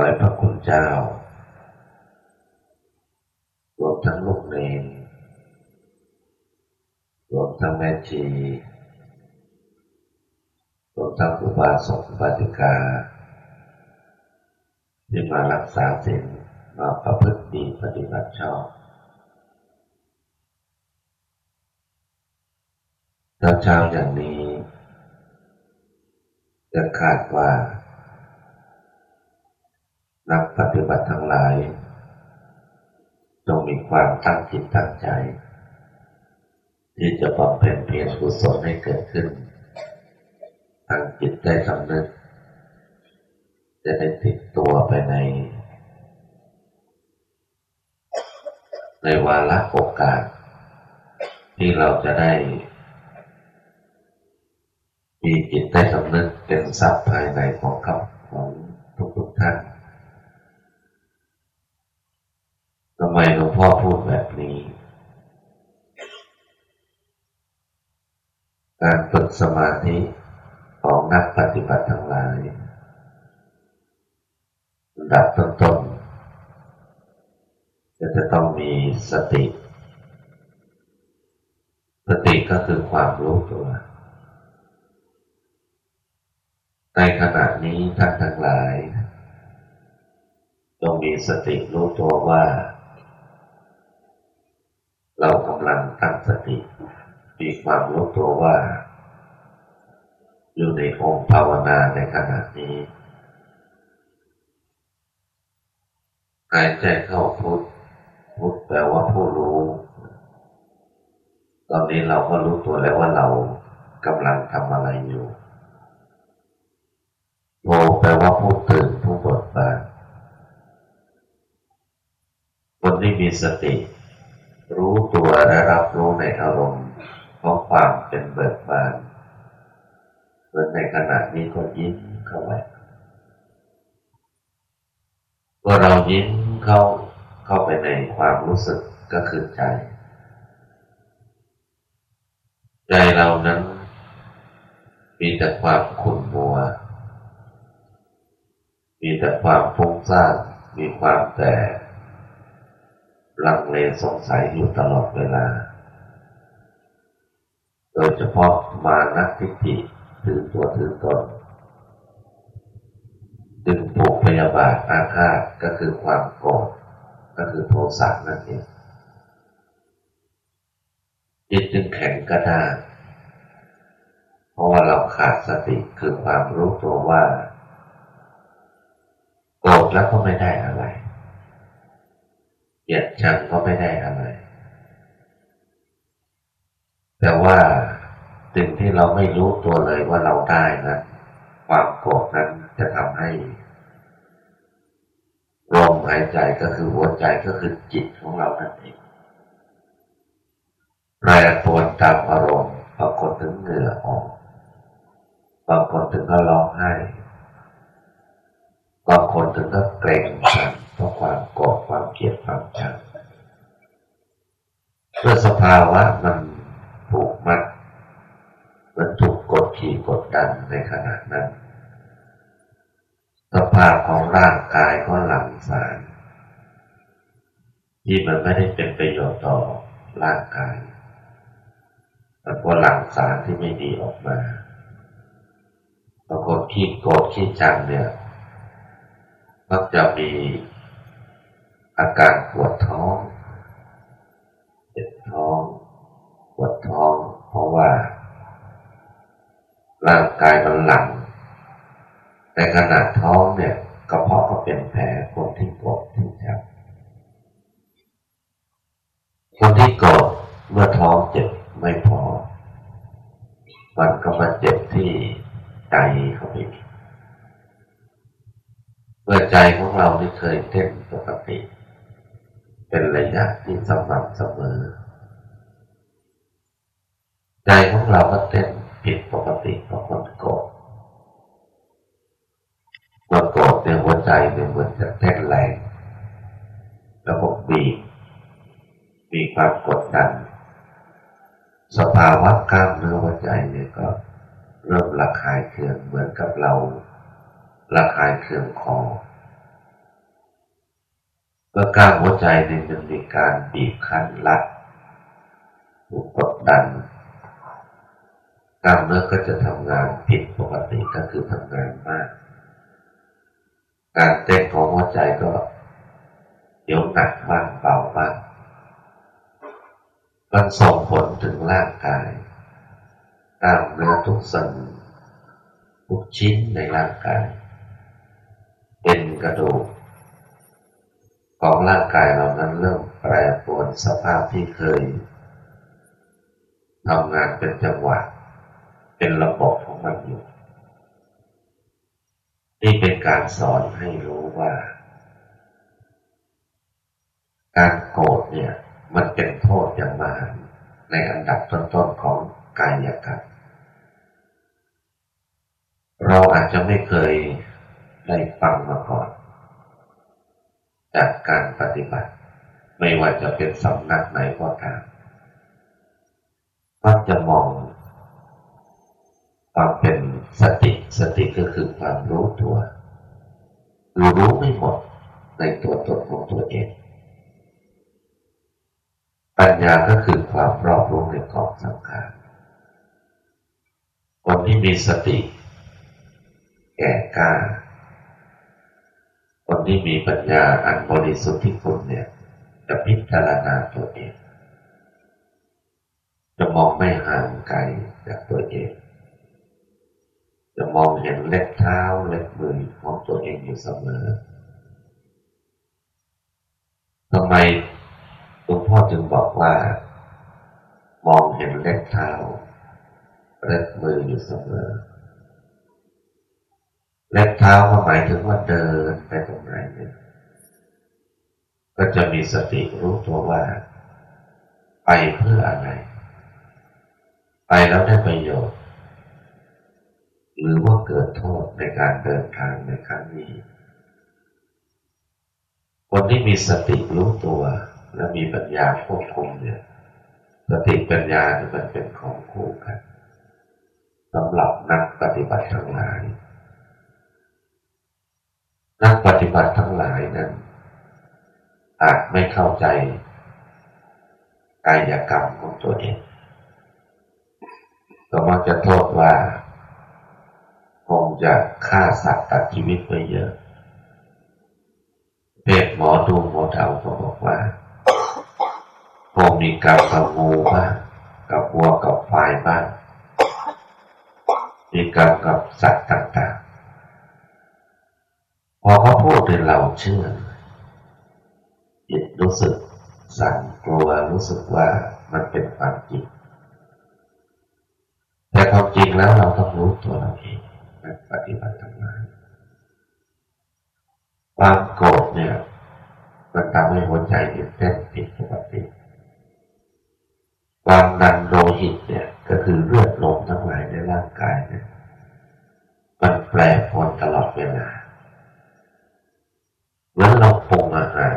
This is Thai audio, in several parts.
ให้พระคุณเจ้ารวมทั้งลูกเนนรวมทั้งแม่ชีรวมทั้งอุบาสกอุบาสิกา ที่มารักษาศีลมาประพฤติดีปฏิบัติชอบเช้าเช้าอย่างนี้จะคาดว่า นักปฏิบัติทั้งหลายจงมีความตั้งจิตตั้งใจ ที่จะบำเพ็ญเพียรกุศลให้เกิดขึ้น ตั้งจิตได้สำนึก จะได้ติดตัวไปใน ในวาระโอกาส ที่เราจะได้ มีจิตได้สำนึกเป็นทรัพย์ภายในของเขาของทุกทุกท่านทำไมหลว งพ่อพูดแบบนี้ การฝึกสมาธิของนักปฏิบัติทั้งหลายดับต้นๆจะจะต้องมีสติ สติก็คือความรู้ตัว ในขณะนี้ท่านทั้งหลายต้องมีสติรู้ตัวว่า เรากำลังตั้งสติ มีความรู้ตัวว่า อยู่ในองค์ภาวนาในขณะนี้ หายใจเข้าพุทพุทแปลว่าผู้รู้ ตอนนี้เราก็รู้ตัวแล้วว่าเรากำลังทำอะไรอยู่โมแปลว่าผู้ตื่นผู้เบิกบานคนที่มีสติ รู้ตัวและรับรู้ในอารมณ์ของความเป็นเบิกบานเหมือนในขณะนี้ก็ยิ้มเข้าไปเมื่อเรายิ้มเข้าเข้าไปในความรู้สึกก็คือใจ ใจเรานั้น มีแต่ความขุ่นมัว มีแต่ความฟุ้งซ่านมีความแต่ ลังเลสงสัยอยู่ตลอดเวลา โดยเฉพาะมานักทิฏฐิถือตัวถือตนดึงผูกพยาบาทอาฆาตก็คือความโกรธก็คือโทสะนั่นเองจิตจึงแข็งกระด้างเพราะว่าเราขาดสติคือความรู้ตัวว่าโกรธแล้วก็ไม่ได้อะไร เกียดชังก็ไม่ได้อะไร แต่ว่าสิ่งที่เราไม่รู้ตัวเลยว่าเราได้นะความโกรธนั้นจะทำให้ลมหายใจก็คือหัวใจก็คือจิตของเรานั่นเองแปรปรวนตามอารมณ์บางคนถึงเหงื่อออกบางคนถึงก็ร้องไห้บางคนถึงก็เกรงสันเพราะความโกรธความเกลียดความชัง เพื่อสภาวะมันผูกมัดมันถูกกดขี่กดดันในขณะนั้น สภาพของร่างกายก็หลั่งสาร ที่มันไม่ได้เป็นประโยชน์ต่อร่างกาย มันก็หลั่งสารที่ไม่ดีออกมาบางคนขี้โกรธขี้ชังเนี่ยมักจะมีอาการปวดท้อง จ็บท้องปวดท้อง เพราะว่า ร่างกายมันหลังในขณะท้องเนี่ยกระเพาะก็เป็นแผลคนที่กดที่จับคนที่กดเมื่อท้องเจ็บไม่พอ มันก็มาเจ็บที่ใจเขาไปเมื่อใจของเราไม่เคยเต้นปกติ เป็นระยะที่สม่ำเสมอ ใจของเราก็เต้นผิดปกติเพราะคนโกรธคนโกรธเนี่ยหัวใจเนี่ยเหมือนจะเต้นแรงระบบบีมีความกดดัน สภาวะกล้ามเนื้อหัวใจเนี่ยก็เริ่มระคายเคืองเหมือนกับเราระคายเคืองคอ มื่อกล้ามหัวใจเนี่ยมันมีการบีบคั้นรัดถูกกดดันกล้ามเนื้อก็จะทำงานผิดปกติก็คือทำงานมาก การเต้นของหัวใจก็เดี๋ยวหนักบ้างเบาบ้างมันส่งผลถึงร่างกายกล้ามเนื้อทุกส่วนทุกชิ้นในร่างกาย เป็นกระดูก ของร่างกายเรานั้นเริ่มแปรปรวนสภาพที่เคยทำงานเป็นจังหวะ เป็นระบบของมันอยู่นี่เป็นการสอนให้รู้ว่า การโกรธเนี่ย มันเป็นโทษอย่างมากในอันดับต้นๆของกายกรรมเราอาจจะไม่เคยได้ฟังมาก่อน จากการปฏิบัติ ไม่ว่าจะเป็นสำนักไหนก็ตามก็จะมอง ความเป็นสติสติก็คือความรู้ตัวรู้รู้ไม่หมดในตัวตนของตัวเอง ปัญญาก็คือความรอบรู้ในกองสังขารคนที่มีสติ แก่กล้า คนที่มีปัญญาอันบริสุทธิ์ที่คุณเนี่ย จะพิจารณาตัวเอง จะมองไม่ห่างไกลจากตัวเอง จะมองเห็นเล็บเท้าเล็บมือของตัวเองอยู่เสมอทำไมหลวงพ่อจึงบอกว่า มองเห็นเล็บเท้าเล็บมืออยู่เสมอ เล็บเท้าก็หมายถึงว่าเดินไปตรงไหนเนี่ยก็จะมีสติรู้ตัวว่า ไปเพื่ออะไร ไปแล้วได้ประโยชน์ หรือว่าเกิดโทษในการเดินทางในครั้งนี้ คนที่มีสติรู้ตัว และมีปัญญาควบคุมเนี่ยสติปัญญาเนี่ยมันเป็นของคู่กันสำหรับนักปฏิบัติทั้งหลาย นักปฏิบัติทั้งหลายนั้น อาจไม่เข้าใจกายกรรมของตัวเองก็มักจะโทษว่า คงจะฆ่าสัตว์ตัดชีวิตไปเยอะเพศหมอดูหมอเทาก็บอกว่าคงมีกรรมกับงูบ้างกับวัวกับควายบ้างมีกรรมกับสัตว์ต่าง พอเขาพูดเป็นเราเชื่อจิตรู้สึกสั่นกลัวรู้สึกว่ามันเป็นความจริงแต่ความจริงแล้วเราต้องรู้ตัวเราเองนัปฏิบัติธรรมความโกรธเนี่ยมันทำให้หัวใจเต้นผิดปกติความดันโลหิตเนี่ยก็คือเลือดลมทั้งหลายในร่างกายเนี่ยมันแปรปรวนตลอดเวลา เหมือนเราปรุงอาหาร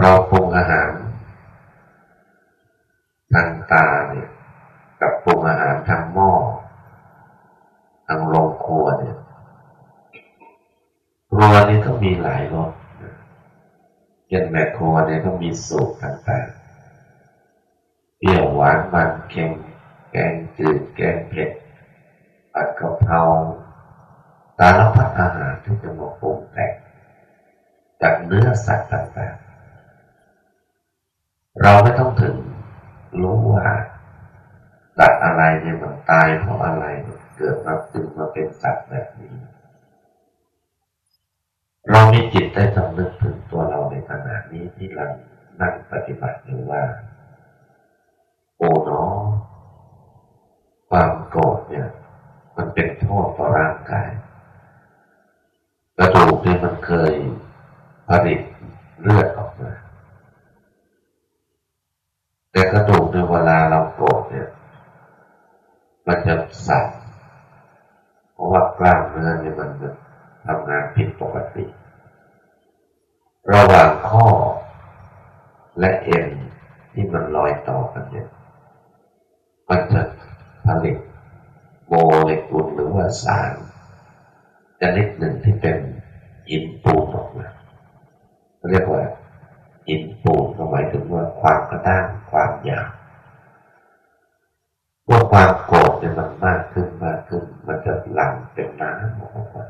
เราปรุงอาหารทางตาเนี่ยกับปรุงอาหารทางหม้อทางโรงครัวเนี่ยครัวนี่ก็มีหลายรสอย่างแม่ครัวเนี่ยก็มีสูตรต่างๆเปรี้ยวหวานมันเค็มแกงจืดแกงเผ็ดผัดกะเพราสารพัดอาหารที่จะมาปรุงแต่ง จาสัตว์ต่างๆ เราไม่ต้องถึงรู้ว่าสัตว์อะไรเนี่ยมันตายเพราะอะไรเกิดมาตึงมาเป็นสัตว์แบบนี้ เรามีจิตได้สำนึกถึงตัวเราในขณะนี้ที่เรานั่งปฏิบัติอยู่ว่า โอ้น้อความโกรธเนี่ย มันเป็นโทษต่อร่างกายกระดูกเนี่ยมันเคย ผลิตเลือดออกมา แต่กระดูกในเวลาเราโกรธเนี่ย มันจะสั่นเพราะว่ากล้ามเนื้อเนี่ยมันทำงานผิดปกติ ระหว่างข้อและเอ็นที่มันลอยต่อกันเนี่ย มันจะผลิตโมเลกุลหรือว่าสารชนิดหนึ่งที่เป็น หินปูนออกมาเรียกว่าหินปูนหมายถึงว่าความกระด้างความหยาบว่าความโกรธเนี่ยมันมากขึ้นมากขึ้น มันจะหลั่งเป็นน้ำออกมา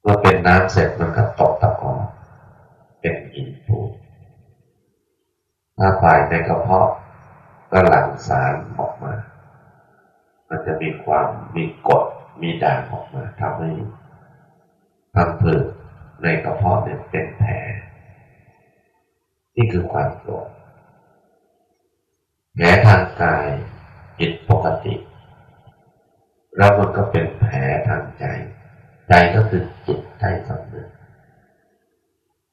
เมื่อเป็นน้ำเสร็จมันก็ตกตะกอนเป็นหินปูนถ้าฝ่ายในกระเพาะก็หลั่งสารออกมา มันจะมีความมีกรดมีด่างออกมาทำให้ทำผืดในกระเพาะเนี่ยเป็นแผลนี่ คือความโกรธแผลทางกายผิดปกติ แล้วมันก็เป็นแผลทางใจ ใจก็คือจิตใจสำนึก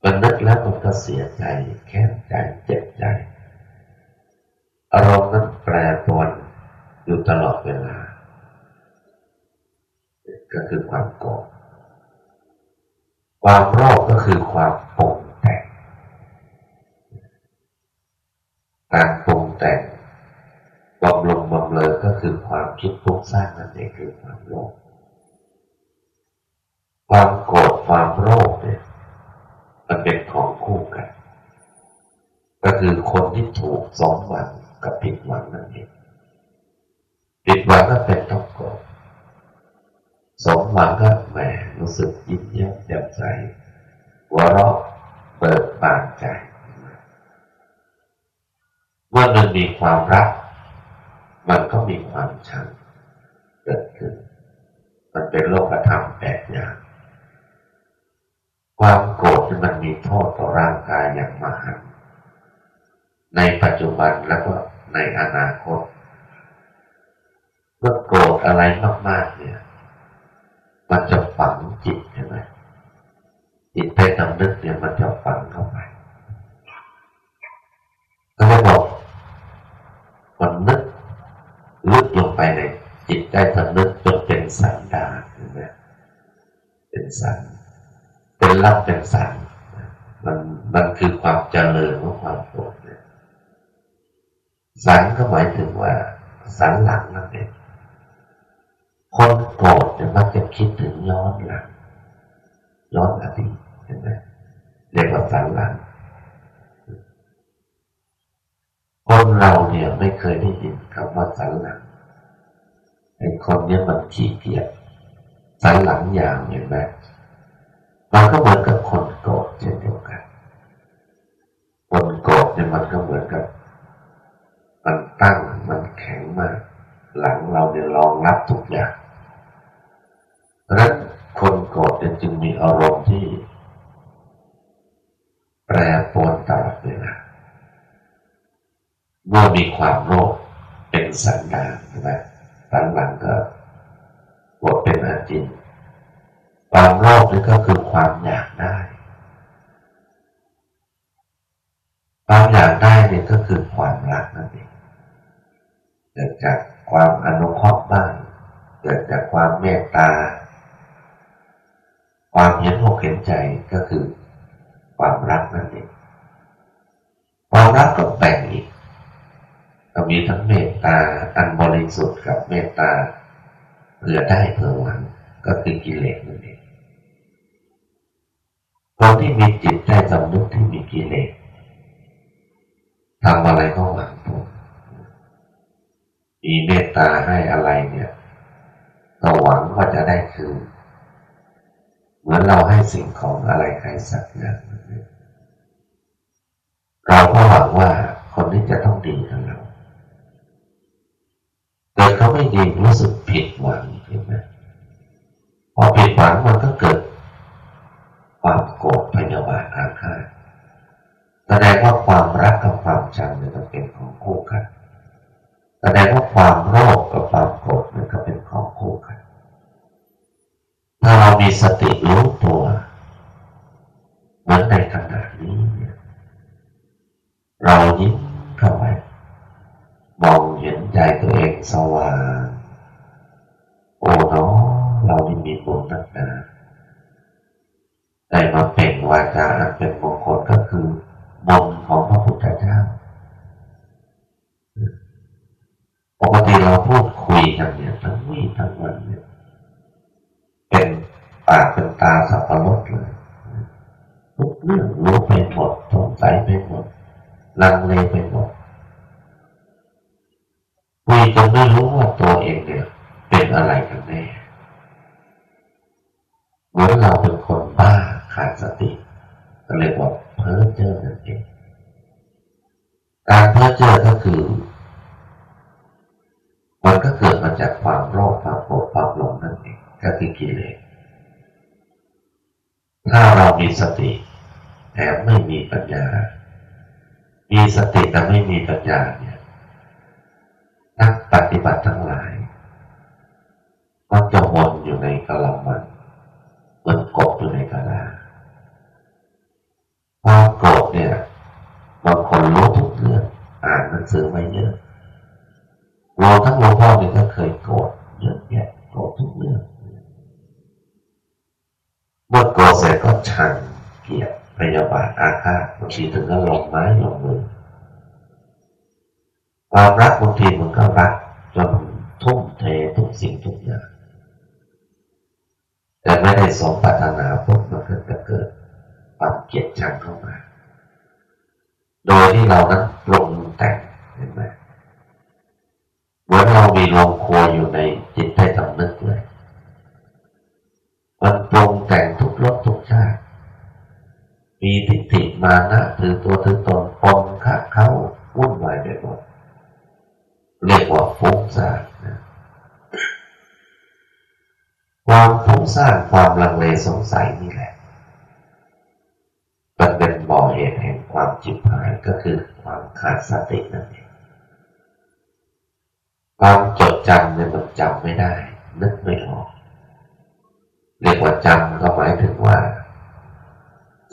มันนึกแล้วมันก็เสียใจแค้นใจเจ็บใจ อารมณ์นั้นแปรปรวนอยู่ตลอดเวลา ก็คือความโกรธความโลภก็คือความปรุงแต่ง การปรุงแต่งบำรุงบำเลอก็คือความคิดฟุ้งซ่านนั่นเองคือความโลภความโกรธความโลภเนี่ยมันเป็นของคู่กัน ก็คือคนที่ถูกสองหวังกับผิดหวังนั่นเองผิดหวังก็เป็นต้องโกรธสมหวังก็แหมรู้สึกยิ้มแย้มแจ่มใสหัวเราะเปิดบานใจ เมื่อมันมีความรัก มันก็มีความชังเกิดขึ้น มันเป็นโลกธรรมแปดอย่าง ความโกรธมันมีโทษต่อร่างกายอย่างมหันในปัจจุบันแล้วก็ในอนาคต เมื่อโกรธอะไรมากๆ เนี่ย มันจะฝังจิตใช่ไหมจิตใต้สำนึกเนี่ยมันจะฝังเข้าไปก็เลยบอกมันนึกลึกลง ไปในจิตใต้สำนึกจนเป็นสันดานใช่ไหมเป็นสันเป็นลับเป็นสันมันมันคือความเจริญของความโกรธเนี่ยสันก็หมายถึงว่า สันหลังนั่นเองคนโกรธจะมักจะคิดถึงย้อนหลังย้อนอดีตเห็นไหมเรียกว่าสันหลังคนเราเนี่ยไม่เคยได้ยินคำว่าสันหลัง ไอ้คนเนี้ยมันขี้เกียจสันหลังอย่างเห็นไหมมันก็เหมือนกับคนโกรธเช่นเดียวกันคนโกรธเนี่ยมันก็เหมือนกับ มันตั้งมันแข็งมาก หลังเราเนี่ยรองรับทุกอย่างเพราะนั้นคนโกรธจึงมีอารมณ์ที่ แปรปรวนตลอดเวลาเมื่อมีความโลภเป็นสันดานใช่ไหม หลังก็ปวดเป็นอาจินความโลภนี่ก็คือความอยากได้ ความอยากได้นี่ก็คือความรักนั่นเองเกิดจากความอนุเคราะห์บ้างเกิดจากความเมตตา ความเห็นอกเห็นใจก็คือ ความรักนั่นเองความรักก็แบ่งอีก ก็มีทั้งเมตตาอันบริสุทธิ์กับเมตตาเพื่อได้เพื่อหวังก็คือกิเลสนั่นเองคนที่มีจิตใจสำนึกที่มีกิเลสทำอะไรก็หวังผลมีเมตตาให้อะไรเนี่ยก็หวังว่าจะได้คืนเหมือนเราให้สิ่งของอะไรใครสักอย่างเราก็หวังว่าคนนี้จะต้องดีกับเราแต่เขาไม่ดีรู้สึกผิดหวังเห็นไหมพอผิดหวังมันก็เกิด ความโกรธพยาบาทอาฆาตแสดงว่าความรักกับความชังเนี่ยต้องเป็นของคู่กันแสดงว่าความโลภกับความโกรธเนี่ยก็เป็นของคู่กันถ้าเรามีสติรู้ตัวเหมือนในขณะนี้เนี่ยเรายิ้มเข้าไปมองเห็นใจตัวเองสว่างโอ้เนาะเรานี่มีบุญนักนาได้มาเป็นวาจาอันเป็นมงคลก็คือบุญของพระพุทธเจ้าปกติเราพูดคุยกันเนี่ยทั้งวี่ทั้งวันเนี่ยเป็น ปากเป็นตาสับปะรดเลยทุกเรื่องรู้ไปหมดสงสัยไปหมดลังเลไปหมดคุยจนไม่รู้ว่าตัวเองเนี่ย เป็นอะไรกันแน่เหมือนเราเป็นคนบ้าขาดสติ ก็เรียกว่าเพ้อเจ้อนั่นเองการเพ้อเจ้อก็คือ มันก็เกิดมาจากความโลภความโกรธความหลงนั่นเองก็คือกิเลสถ้าเรามีสติแถมไม่มีปัญญา มีสติแต่ไม่มีปัญญาเนี่ยนักปฏิบัติทั้งหลาย มันจะวนอยู่ในกละมันเหมือนกบอยู่ในกะลาความโกรธเนี่ยบางคนรู้ทุกเรื่องอ่านหนังสือมาเยอะ เราทั้งหลวงพ่อเนี่ยก็เคยโกรธเยอะแยะโกรธทุกเรื่องเมื่อโกรธเสร็จก็ชังเกลียดพยาบาทอาฆาตบางทีถึงก็ลงไม้ลงมือความรักบางทีมันก็รักจนทุ่มเททุกสิ่งทุกอย่างแต่ไม่ได้สมปรารถนาปุ๊บมันก็จะเกิดความเกลียดชังเข้ามา โดยที่เรานั้นปรุงแต่งเห็นไหม เรามีโรงครัวอยู่ในจิตใต้สำนึกเลยมันปรงแต่งทุกรสทุกชาติ มีทิฏฐิมานะถือตัวถือตนปนคะเขาวุ่นวายไปหมดเรียกว่าฟุ้งซ่านนะความฟุ้งซ่านความลังเลสงสัยนี่แหละ มันเป็นบ่อเหตุแห่งความจิบหายก็คือความขาดสติ จำไม่ได้ นึกไม่ออกเรียกว่าจำก็หมายถึงว่า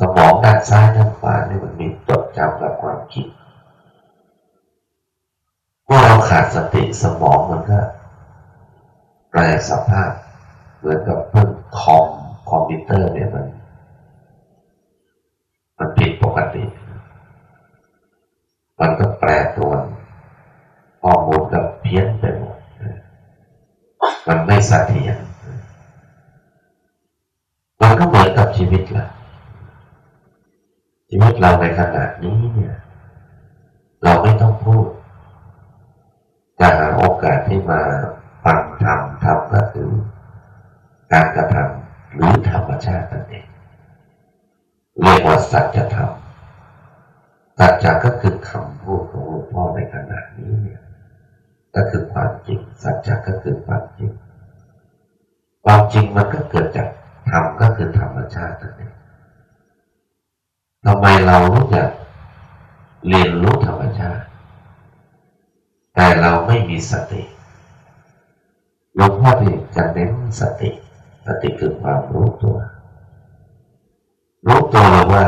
สมองด้านซ้ายด้านขวาเนี่ยมันมีจดจำกับความคิดเมื่อเราขาดสติสมองมันก็แปลสภาพเหมือนกับเพิ่งคอมคอมพิวเตอร์เนี่ยมันมันผิดปกติ มันก็แปรปรวนข้อมูลก็เพี้ยนไปหมด มันไม่สเสถียรมันก็เหมือนกับชีวิตละชีวิตเราในขณะนี้เนี่ย เราไม่ต้องพูดจะหาโอกาสที่มาฟังธรรมธรรมก็คือการกระทำหรือธรรมชาตินั่นเองเรียกว่าสัจธรรมสัจจะก็คือคำพูดของหลวงพ่อในขณะนี้เนี่ยก็คือความจริง สัจจะก็คือความจริง ความ จริงมันก็เกิดจากธรรมก็คือธรรมชาตินั่นเองทำไมเรารู้จักเรียนรู้ธรรมชาติ แต่เราไม่มีสติหลวงพ่อที่จะเน้นสติ สติคือความรู้ตัว รู้ตัวเลยว่า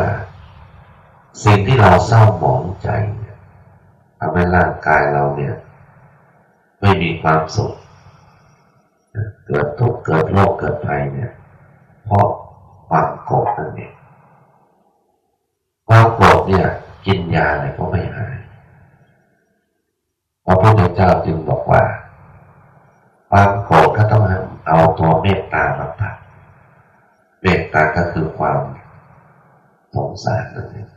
สิ่งที่เราเศร้าหมองใจเนี่ยทำให้ร่างกายเราเนี่ย ไม่มีความสุข เกิดทุกข์เกิดโรคเกิดภัยเนี่ย เพราะความโกรธนั่นเองความโกรธเนี่ย กินยาอะไรก็ไม่หายพระพุทธเจ้าจึงบอกว่าความโกรธก็ต้องเอาตัวเมตตามาตัดเมตตาก็คือความสงสารนั่นเอง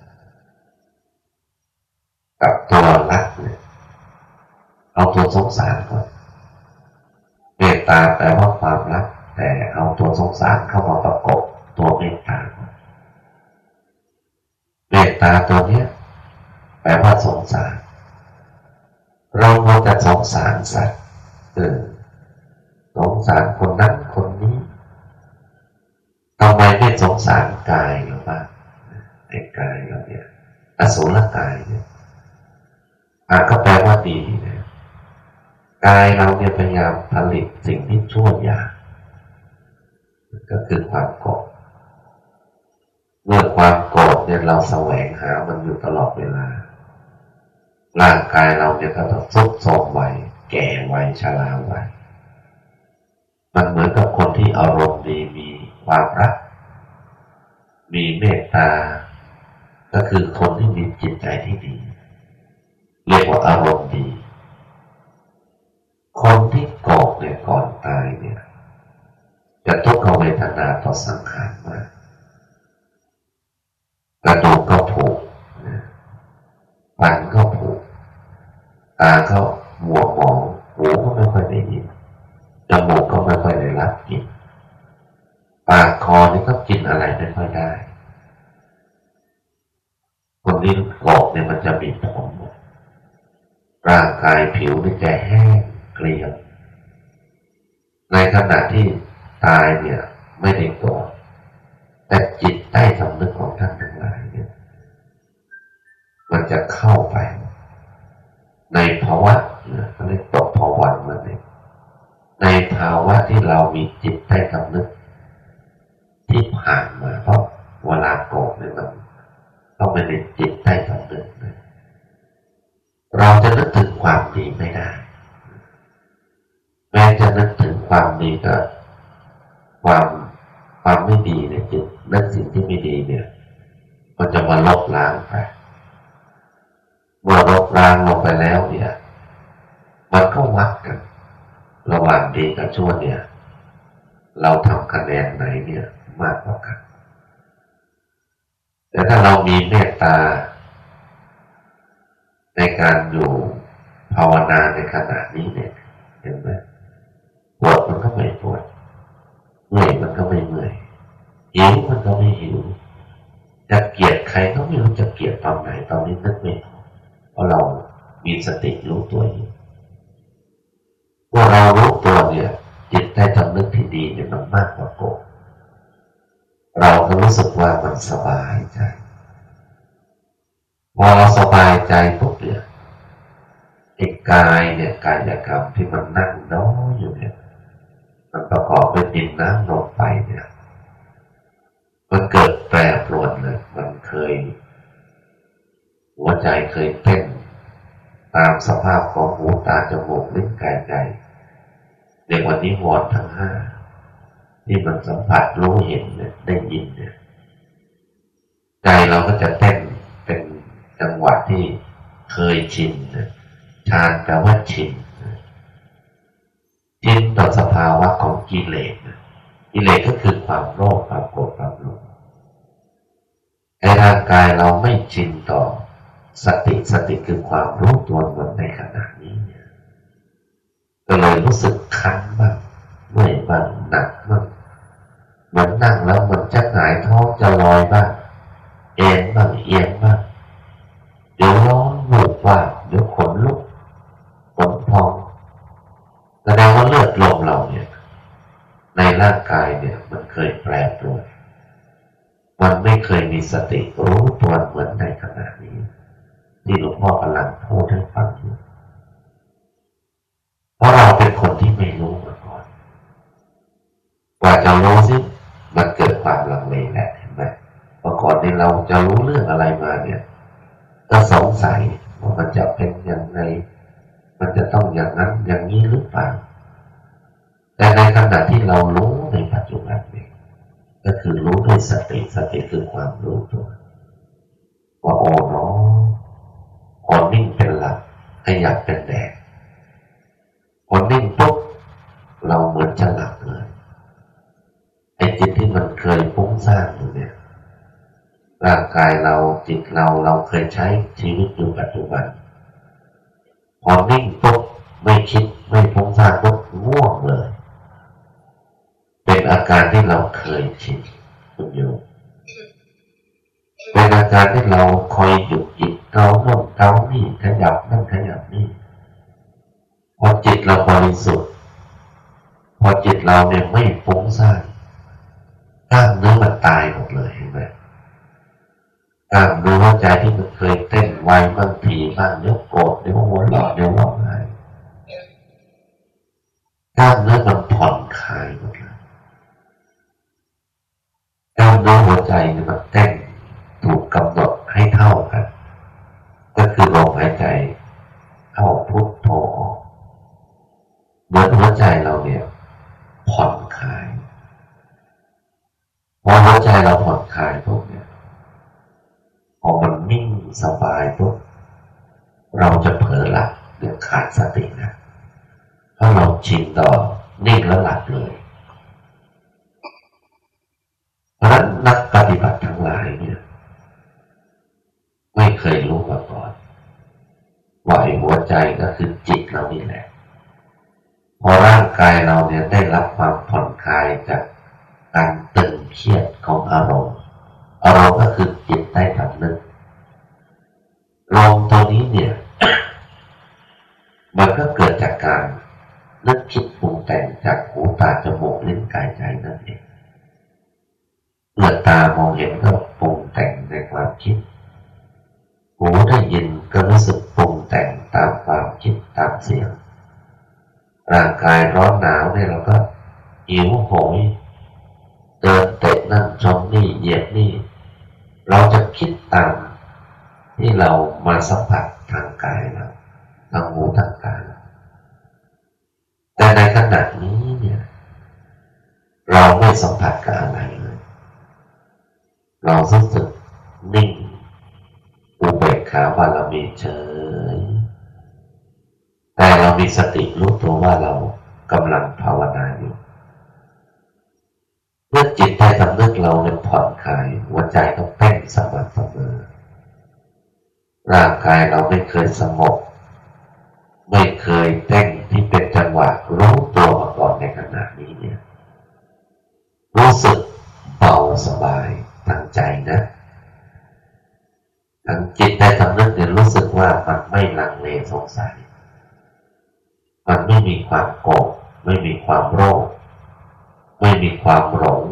กับตัวรักเนี่ยเอาตัวสงสารก่อน ตาแปลว่าความรัก แต่เอาตัวสงสารเข้ามาประกบตัวเมตตาเมตตาตัวเนี้ยแปลว่าสงสาร เราโมแต่สงสารสัตว์เออสงสารคนนั้นทำไมไม่สงสารกายหรือว่าในกายเราเนี่ยอสุรกายเนี่ยอาก็แปลว่าดีนะ กายเราเนี่ยพยายามผลิตสิ่งที่ชั่วอย่างก็คือความโกรธเมื่อความโกรธเนี่ยเราแสวงหามันอยู่ตลอดเวลา ร่างกายเราเนี่ยก็ต้องทุดโทรมไวแก่ไวชราไวมันเหมือนกับคนที่อารมณ์ดีมีความรัก มีเมตตา ก็คือคนที่มีจิตใจที่ดี เรียกว่าอารมณ์ดี คนที่กรธเนี่ยก่อนตายเนี่ยจะทุกขเวทนาต่อสังขารมากระดูกก็ผูกปันก็ผูกตาก็หัวหมองหูก็ไม่ค่อยได้ยินจมูกก็ไม่ค่อยได้รับกลิ่นปากคอนี่ก็กินอะไรไม่ค่อยได้ คนนี้กรอกเนี่ยมันจะมีผมร่างกายผิวนี่จะแห้งเกลียมในขณะที่ตายเนี่ยไม่ได้โกรธแต่จิตใต้สำนึกของท่านทั้งหลายเนี่ยมันจะเข้าไป ในภาวะเนี่ยเขาเรียกตกภาวะมันเองในภาวะที่เรามีจิตใต้สำนึก ที่ผ่านมาเพราะเวลาโกรธเนี่ยมันต้องเป็นจิตใต้สำนึกเราจะนึกถึงความดีไม่ได้แม้จะนึกถึงความดีก็ความความไม่ดีเนี่ยจิตนึกสิ่งที่ไม่ดีเนี่ย มันจะมาลบล้างไปเมื่อลบล้างลงไปแล้วเนี่ย มัน กัน ระหว่างดีกับชั่วเนี่ย เราทำคะแนนไหนเนี่ยมากกว่ากัน แต่ถ้าเรามีเมตตา ในการอยู่ภาวนาในขณะนี้เนี่ยเห็นไหมปวดมันก็ไม่ปวดเมื่อยมันก็ไม่เมื่อยหิวมันก็ไม่หิวจะเกลียดใครก็ไม่รู้จะเกลียดตอนไหนตอนนี้นึกไม่ออกเพราะเรามีสติรู้ตัวอยู่ มื่อเรารู้ตัวเนี่ยจิตใต้จำนึกที่ดีเนี่ยมันมากกว่าโกรธเราก็รู้สึกว่ามันสบายใจพอเราสบายใจปุ๊บเนี่ยไอ้กายเนี่ยกายกรรมที่มันนั่งน้ออยู่เนี่ย มันประกอบด้วยดินน้ำลมไฟเนี่ย มันเกิดแปรปรวนเลยมันเคย หัวใจเคยเต้นตามสภาพของหูตาจมูกลิ้นกายใจ ในวันนี้วอนทั้งห้าที่มันสัมผัสรู้เห็นเนี่ยได้ยินเนี่ยใจเราก็จะเต้นเป็นจังหวะที่เคยชินชานแปลว่าชินชินต่อสภาวะของกิเลสกิเลสก็คือความโลภความโกรธความหลงไอ้ร่างกายเราไม่ชินต่อสติสติคือความรู้ตัวหมือนในขณะน เนี่ยก็เลยรู้สึกคันบ้างเมื่อยบ้างหนักบ้างเหมือนนั่งแล้วมันจะหงายท้องจะลอยบ้างเอ็นบ้างเอียงบ้างเดี๋ยวร้อนหูว่าเดี๋ยวขนลุกขนพองแสดงว่าเลือดลมเราเนี่ย ในร่างกายเนี่ย มันเคยแปรปรวนมันไม่เคยมีสติรู้ตัวเหมือนในขณะนี้ ที่หลวงพ่อกำลังพูดให้ฟังอยู่เพราะเราเป็นคนที่ไม่รู้มาก่อน กว่าจะรู้สิมันเกิดความลังเลแหละเห็นไหมเมื่อก่อนที่เราจะรู้เรื่องอะไรมาเนี่ย ก็สงสัยว่ามันจะเป็นยังไงมันจะต้องอย่างนั้นอย่างนี้หรือเปล่า แต่ในขณะที่เรารู้ในปัจจุบันนี้ก็คือรู้ด้วยสติสติคือความรู้ตัวว่าโอ้เนาะพอนิ่งเป็นหลักขยับเป็นแดดพอนิ่งปุ๊บเราเหมือนจะหลับเลยไอ้จิต ที่มันเคยฟุ้งซ่านอยู่เนี่ย ร่างกายเราจิตเราเราเคยใช้ชีวิตอยู่ปัจจุบันพอนิ่งปุ๊บไม่คิดไม่พุ่งซ่านปุ๊บง่วงเลย เป็นอาการที่เราเคยชินคุณโยเป็นอาการที่เราคอยหยุดจิตเกาโน่นเกานี่ขยับนั่นขยับนี่พอจิตเราบริสุทธิ์พอจิตเราเนี่ยไม่ฟุ้งซ่าน กล้ามเนื้อมันตายหมดเลยเห็นไหมกล้ามเนื้อหัวใจที่มันเคยเต้นไวบางทีบ้างเดี๋ยวโกรธเดี๋ยวหัวเราะเดี๋ยวร้องไห้กล้ามเนื้อมันผ่อนคลายหมดเลยกล้ามเนื้อหัวใจเนี่ยมันเต้นถูกกำหนดให้เท่ากัน ก็คือลมหายใจเข้าพุทโธออกเหมือนหัวใจเราเนี่ยผ่อน ใจเราผ่อนคลายพวกเนี่ยพอมันนิ่งสบายปุ๊บเราจะเผลอหลับเดี๋ยวขาดสตินะถ้าเราชินต่อนิ่งแล้วหลับเลย เพราะนักปฏิบัติ ทางหูทางกายแต่ในขณะนี้เนี่ย เราไม่สัมผัสกับอะไรเลยเรารู้สึกนิ่งอุเบกขาว่าเรามีเฉย แต่เรามีสติรู้ตัวว่าเรากำลังภาวนาอยู่เมื่อจิตใจสำนึกเราเนี่ยผ่อนคลายหัวใจก็เต้นสม่ำเสมอร่างกายเราไม่เคยสงบไม่เคยเต้นที่เป็นจังหวะรู้ตัวมาก่อนในขณะนี้เนี่ย รู้สึกเบาสบายทางใจนะทางจิตใต้สำนึกเนี่ยรู้สึกว่ามันไม่ลังเลสงสัย มันไม่มีความโกรธไม่มีความโลภไม่มีความหลง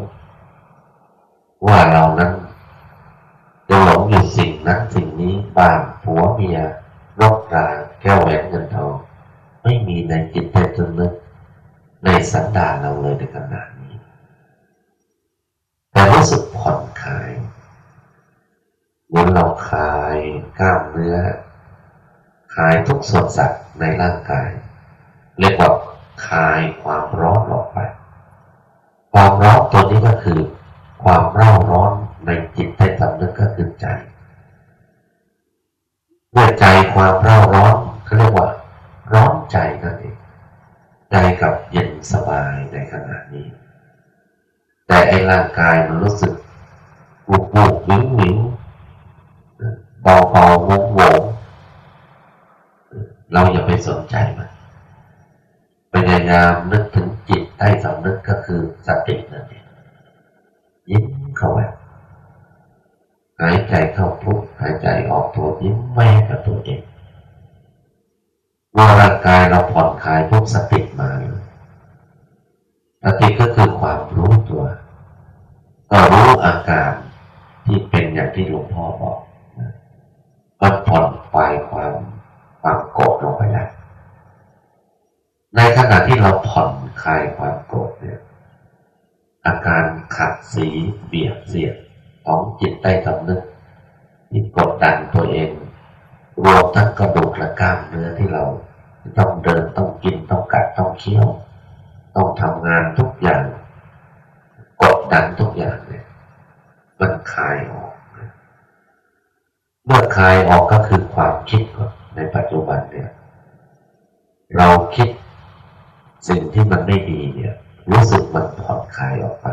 ว่าเรานั้นจะหลงอยู่สิ่งนั้นสิ่งนี้บ้านผัวเมียรถราแก้วแหวนเงินทองไม่มีในจิตใจจนนึกในสันดานเราเลยในขณะนี้ แต่รู้สึกผ่อนคลายเหมือ นเราคลายกล้ามเนื้อคลายทุกส่วนสัตว์ในร่างกาย เรียกว่าคลายความร้อนออกไป ความร้อนตัวนี้ก็คือ ความเร่าร้อนในจิตใต้สำนึกก็คือใจเมื่อใจความเร่าร้อนเขาเรียกว่า ร้อนใจนั่นเองใจกับเย็นสบายในขณะนี้ แต่ไอ้ร่างกายมันรู้สึกบุบบุบวิววิว เบาเบาวงวงเราอย่าไปสนใจมันพยายามนึกถึงจิตใต้สำนึกก็คือสตินั่นเองยิ้มเข้าไปหายใจเข้าพุทหายใจออกโทยิ้มแม่กับตัวเองเมื่อร่างกายเราผ่อนคลายพุกสติมาสติก็คือความรู้ตัวก็รู้อาการที่เป็นอย่างที่หลวงพ่อบอก มันผ่อนคลายความความโกรธลงไปแล้วในขณะที่เราผ่อนคลายความโกรธเนี่ย อาการขัดสีเบียดเสียดของจิตใต้สำนึกที่กดดันตัวเอง รวมทั้งกระดูกและกล้ามเนื้อที่เรา ต้องเดินต้องกินต้องกัดต้องเคี้ยว ต้องทำงานทุกอย่าง กดดันทุกอย่างเนี่ย มันคลายออก เมื่อคลายออกก็คือความคิดในปัจจุบันเนี่ย เราคิดสิ่งที่มันไม่ดีเนี่ย รู้สึกมันผ่อนคลายออกไป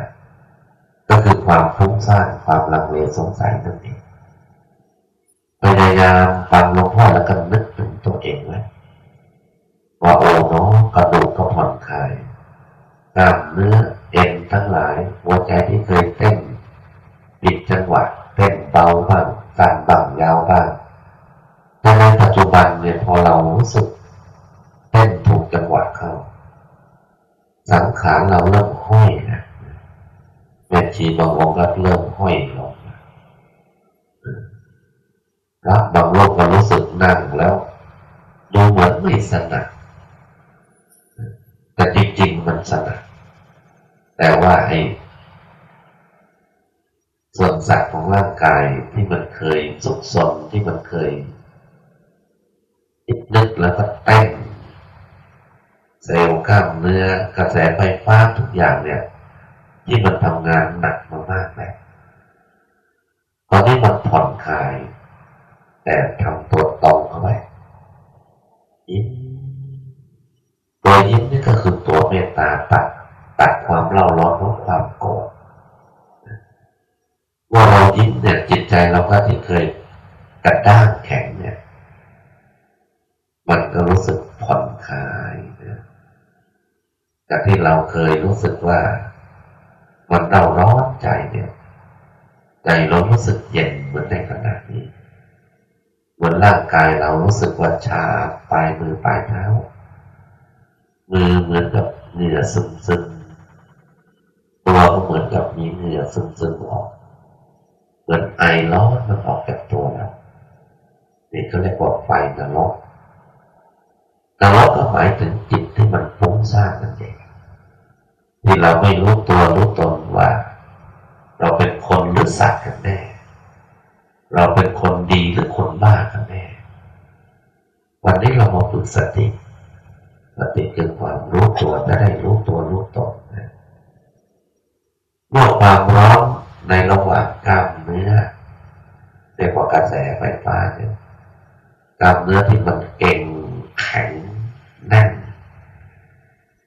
ก็คือความฟุ้งซ่านความลังเลสงสัยนั่นเองพยายามฟังหลวงพ่อแล้วก็นึกถึงตัวเองไว้ว่าโอ้เนาะกระดูกก็ผ่อนคลายกล้ามเนื้อเอ็นทั้งหลายหัวใจที่เคยเต้นปิดจังหวะเต้นเบาบ้างสั้นบ้างยาวบ้างแต่ในปัจจุบันเนี่ยพอเรารู้สึกเต้นถูกจังหวะเข้า สังขารเราเริ่มห้อยนะแม่ชีบางองค์ก็เริ่มห้อยลงพระบางโลกก็รู้สึกนั่งแล้วดูเหมือนไม่สนักแต่จริงๆมันสนักแต่ว่าไอ้ ส่วนสัตว์ของร่างกายที่มันเคยสุกสนที่มันเคยคิดนึกแล้วก็เต้นเซลล์กล้ามเนื้อกระแสไฟฟ้าทุกอย่างเนี่ย ที่มันทำงานหนักมามากแล้วตอนนี้มันผ่อนคลาย แต่ทำตัวตรงเข้าไปยิ้มตัวยิ้มนี่ก็คือตัวเมตตาตัดตัดความเล่าร้อนของความโกรธ ว่าเรายิ้มเนี่ยจิตใจเราก็ที่เคยกระด้างแข็งเนี่ย มันก็รู้สึกผ่อนคลายนะจากที่เราเคยรู้สึกว่า มันเราร้อนใจเนี่ย ใจเรารู้สึกเย็นเหมือนในขณะนี้เหมือนร่างกายเรารู้สึกว่าชาปลายมือปลายเท้ามือเหมือนกับเหงื่อซึมซึมตัวก็เหมือนกับมีเหงื่อซึมซึมออก มือนไอร้อนมันออกจากตัวเรานี่เขาเรียกว่าไฟนรกนรกก็หมายถึงจิตที่มันฟุ้งซ่านนั่นเองที่เราไม่รู้ตัวรู้ตนว่า เราเป็นคนหรือสัตว์กันแน่ เราเป็นคนดีหรือคนบ้ากันแน่ วันนี้เรามาฝึกสติสติคือความรู้ตัวจะได้รู้ตัวรู้ตนนะเมื่อความร้อนในระหว่าง กล้ามเนื้อเรียกว่ากระแสไฟฟ้าเนี่ยกล้ามเนื้อที่มันเก่งแข็งแน่น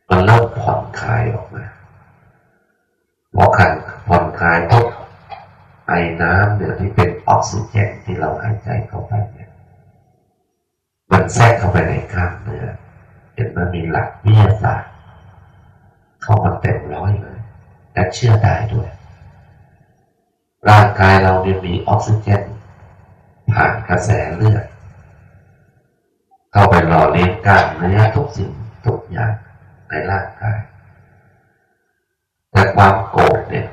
มันเริ่มผ่อนคลายออกมาพอขันผ่อนคลายปุ๊บไอ้น้ำเนี่ยที่เป็นออกซิเจนที่เราหายใจเข้าไปเนี่ยมันแทรกเข้าไปในกล้ามเนื้อเห็นมันมีหลักวิทยาศาสตร์เข้ามาเต็มร้อยเลยและเชื่อได้ด้วย ร่างกายเราเนี่ยมีออกซิเจน ผ่านกระแสเลือดเข้าไปหล่อเลี้ยงกล้ามเนื้อทุกสิ่งทุกอย่างในร่างกาย แต่ความโกรธเนี่ย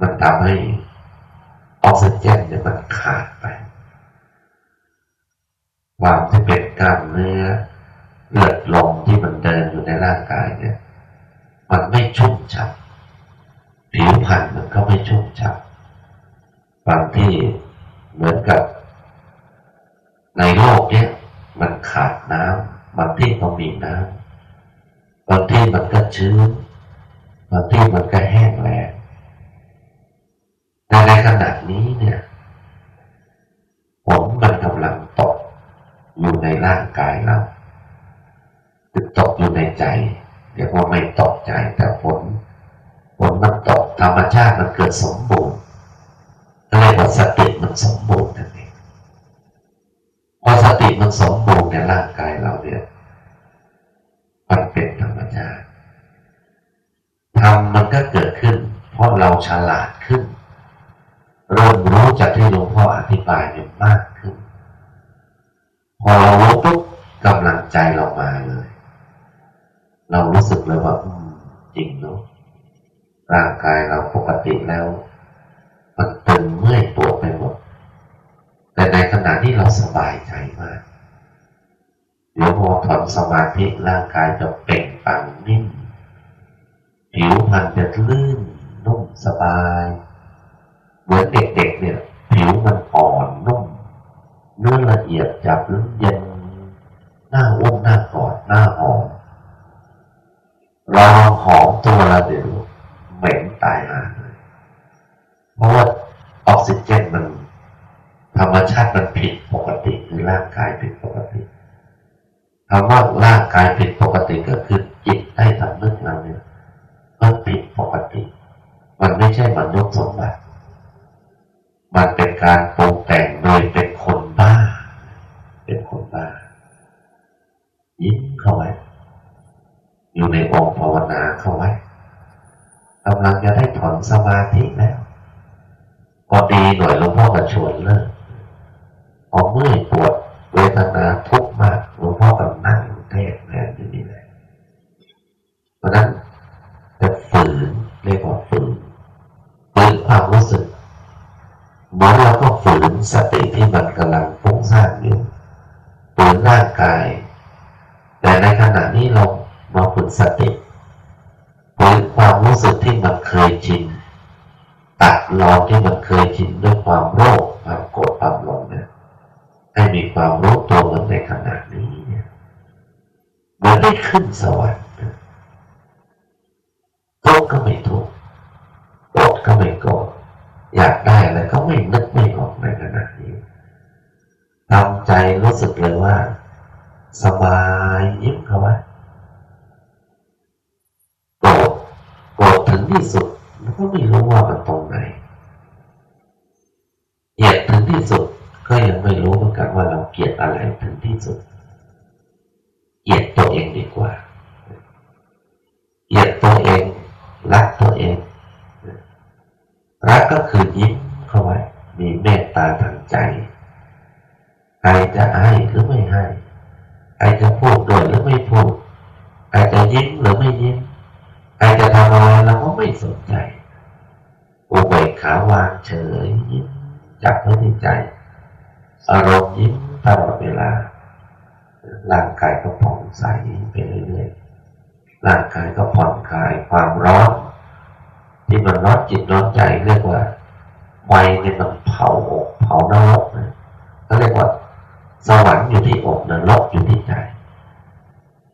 มันทำให้ออกซิเจนเนี่ยมันขาดไปความที่เป็นกล้ามเนื้อเลือดลมที่มันเดินอยู่ในร่างกายเนี่ย มันไม่ชุ่มฉ่ำผิวพรรณมันก็ไม่ชุ่มฉ่ำ บางที่เหมือนกับ ในโลกเนี้ยมันขาดน้ำบางที่ก็มีน้ำบางที่มันก็ชื้นบางที่มันก็แห้งแล้งแต่ในขณะนี้เนี่ยฝนมันกำลังตกอยู่ในร่างกายเราคือตกอยู่ในใจเรียกว่าไม่ตกใจแต่ฝนฝนมันตกธรรมชาติมันเกิดสมบูรณ์ เรียกว่าสติมันสมบูรณ์นั่นเองพอสติมันสมบูรณ์ในร่างกายเราเนี่ยมันเป็นธรรมชาติธรรมมันก็เกิดขึ้น เพราะเราฉลาดขึ้นเริ่มรู้จากที่หลวงพ่ออธิบายเนี่ยมากขึ้น พอเรารู้ปุ๊บกำลังใจเรามาเลย เรารู้สึกเลยว่าจริงเนาะร่างกายเราปกติแล้ว มันเมื่อยปวดไปหมด แต่ในขณะที่เราสบายใจมากเดี๋ยวพอถอนสมาธิร่างกายจะเปล่งปังนิ่ม ผิวพรรณจะลื่นนุ่มสบาย เหมือนเด็กๆเนี่ย ผิวมันอ่อนนุ่ม เนื้อละเอียดจับแล้วเย็นหน้าอ้วนหน้ากอดหน้าหอมลองหอมตัวเราเดี๋ยวเหม็นตายหาเพราะว่า อกซิเจนมันธรรมชาติมันผิดปกติคือร่างกายผิดปกติคำว่าร่างกายผิดปกติก็คือจิตใต้สำนึกเราเนี่ยมันผิดปกติ มันไม่ใช่มนุษย์สมบัติ มันเป็นการปรุงแต่งโดยเป็นคนบ้า เป็นคนบ้ายิ้มเข้าไว้อยู่ในองค์ภาวนาเข้าไว้กำลังจะได้ถอนสมาธิแล้ว พอดีหน่อยหลวงพ่อก็ชวนเลิกพอเมื่อยปวดเวทนาทุกข์มากหลวงพ่อก็นั่งเทศแน่อยู่นี่แหละเพราะนั้นจะฝืนเรียกว่าฝืนฝืนความรู้สึกเหมือนเราก็ฝืนสติที่มันกำลังฟุ้งซ่านอยู่ฝืนร่างกาย แต่ในขณะนี้เรามาฝึกสติฝืนความรู้สึกที่มันเคยชินตัดเราที่มันเคยชินด้วยความโลภความโกรธความหลงเนี่ยให้มีความรู้ตัวเหมือนในขณะนี้เนี่ยมันได้ขึ้นสวรรค์โกรธก็ไม่ทุกข์โกรธก็ไม่โกรธอยากได้อะไรก็ไม่นึกไม่ออกในขณะนี้ทำใจรู้สึกเลยว่า สบายยิ้มเข้าไว้โกรธโกรธถึงที่สุดแล้วก็ไม่รู้ว่ามันตรงไหน กันว่าเราเกลียดอะไรถึงที่สุด เกลียดตัวเองดีกว่า เกลียดตัวเอง รักตัวเอง รักก็คือยิ้มเข้าไว้ มีเม ตาทางใจใครจะให้หรือไม่ให้ใครจะพูดด้วยหรือไม่พูดใครจะยิ้มหรือไม่ยิ้มใครจะทำอะไรเราก็ไม่สนใจอุเบกขาวางเฉยยิ้มจับไว้ที่ใจ อารมณ์ยิ้มตลอดเวลา ร่างกายก็ผ่องใสไปเรื่อยๆ ร่างกายก็ผ่อนคลายความร้อน ที่มันร้อนจิตร้อนใจเรียกว่า ไฟเนี่ยมันเผาอกเผานรกนะเขาเรียกว่าสวรรค์อยู่ที่อกนรกอยู่ที่ใจ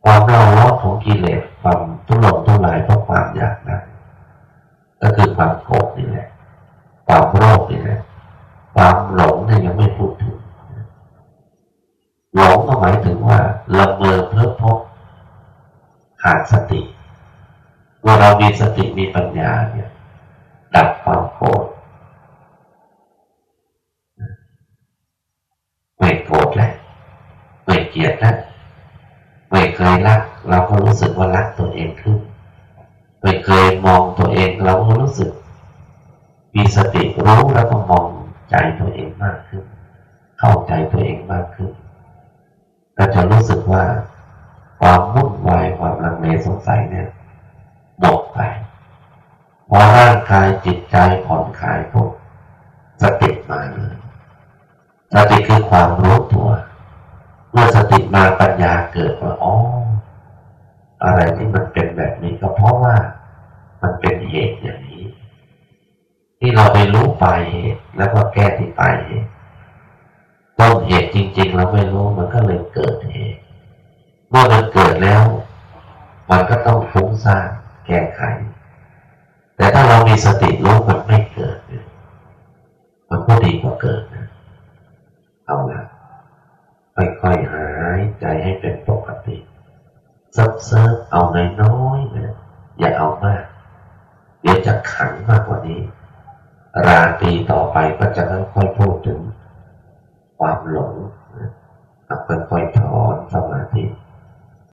ความร้อนร้อนของกิเลสความทุรนทุรายเพราะความอยากได้ก็คือความโกรธนี่แหละความโลภนี่แหละความหลงเนี่ยยังไม่พูดถึงหลงก็หมายถึงว่าละเมอเพ้อพบขาดสติเมื่อเรามีสติมีปัญญาเนี่ยดับความโกรธไม่โกรธแล้วไม่ เกลียดแล้วไม่เคยรัก เราก็รู้สึกว่ารักตัวเองขึ้นไม่เคยมองตัวเองเราก็รู้สึก มีสติรู้แล้วก็มองใจตัวเองมากขึ้น เข้าใจตัวเองมากขึ้นก็จะรู้สึกว่าความวุ่นวายความลังเลสงสัยเนี่ยหมดไปพอร่างกายจิตใจผ่อนคลายปุ๊บสติมาเลยสติคือความรู้ตัว เมื่อสติมาปัญญาเกิดว่าอ๋ออะไรที่มันเป็นแบบนี้ก็เพราะว่ามันเป็นเหตุอย่างนี้ ที่เราไปรู้ปลายเหตุแล้วก็แก้ที่ปลายเหตุต้นเหตุจริงๆเราไม่รู้มันก็เลยเกิดเหตุเมื่อมันเกิดแล้ว มันก็ต้องฟุ้งซ่านแก้ไข แต่ถ้าเรามีสติรู้มันไม่เกิด มันก็ดีกว่าเกิดนะเอาละ ค่อยๆหายใจให้เป็นปกติซับซับเอาน้อยๆนะอย่าเอามาก เดี๋ยวจะขังมากกว่านี้ ราตรีต่อไปก็จะค่อยๆพูดถึง ความหลงนะค่อยๆถอนสมาธิ